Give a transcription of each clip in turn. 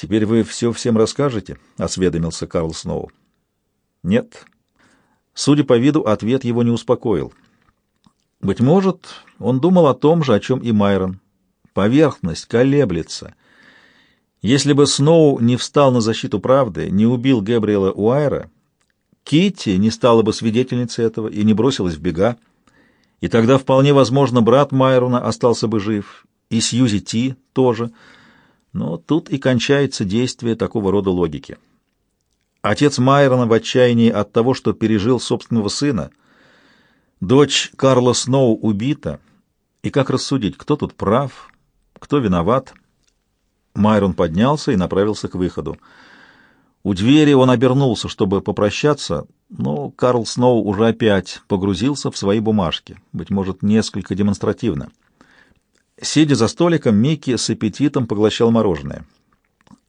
«Теперь вы все всем расскажете?» — осведомился Карл Сноу. «Нет». Судя по виду, ответ его не успокоил. Быть может, он думал о том же, о чем и Майрон. Поверхность колеблется. Если бы Сноу не встал на защиту правды, не убил Габриэла Уайра, Китти не стала бы свидетельницей этого и не бросилась в бега, и тогда вполне возможно брат Майрона остался бы жив, и Сьюзи Ти тоже, но тут и кончается действие такого рода логики. Отец Майрона в отчаянии от того, что пережил собственного сына. Дочь Карла Сноу убита. И как рассудить, кто тут прав, кто виноват? Майрон поднялся и направился к выходу. У двери он обернулся, чтобы попрощаться, но Карл Сноу уже опять погрузился в свои бумажки, быть может, несколько демонстративно. Сидя за столиком, Микки с аппетитом поглощал мороженое.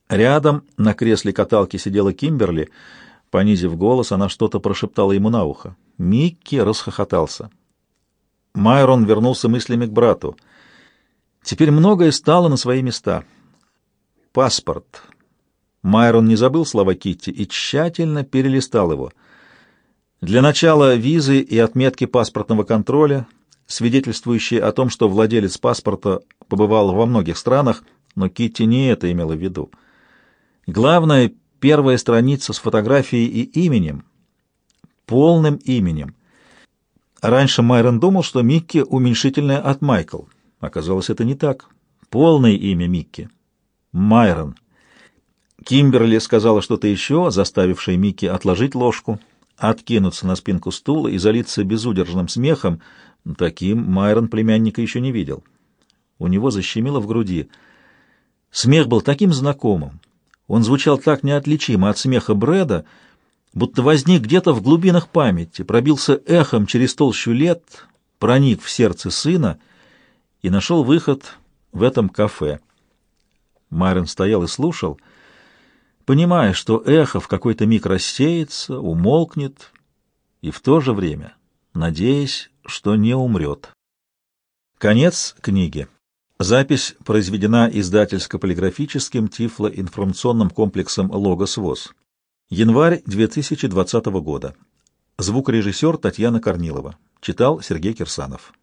Рядом на кресле каталки сидела Кимберли. Понизив голос, она что-то прошептала ему на ухо. Микки расхохотался. Майрон вернулся мыслями к брату. Теперь многое стало на свои места. Паспорт. Майрон не забыл слова Китти и тщательно перелистал его. Для начала визы и отметки паспортного контроля, свидетельствующие о том, что владелец паспорта побывал во многих странах, но Китти не это имела в виду. Главное — первая страница с фотографией и именем, полным именем. Раньше Майрон думал, что Микки уменьшительное от Майкл. Оказалось, это не так. Полное имя Микки — Майрон. Кимберли сказала что-то еще, заставившее Микки отложить ложку, откинуться на спинку стула и залиться безудержным смехом. Таким Майрон племянника еще не видел. У него защемило в груди. Смех был таким знакомым, он звучал так неотличимо от смеха Брэда, будто возник где-то в глубинах памяти, пробился эхом через толщу лет, проник в сердце сына и нашел выход в этом кафе. Майрон стоял и слушал, понимая, что эхо в какой-то миг рассеется, умолкнет, и в то же время надеясь, что не умрет. Конец книги. Запись произведена издательско-полиграфическим тифлоинформационным комплексом «Логос ВОЗ». Январь 2020 года. Звукорежиссер Татьяна Корнилова. Читал Сергей Кирсанов.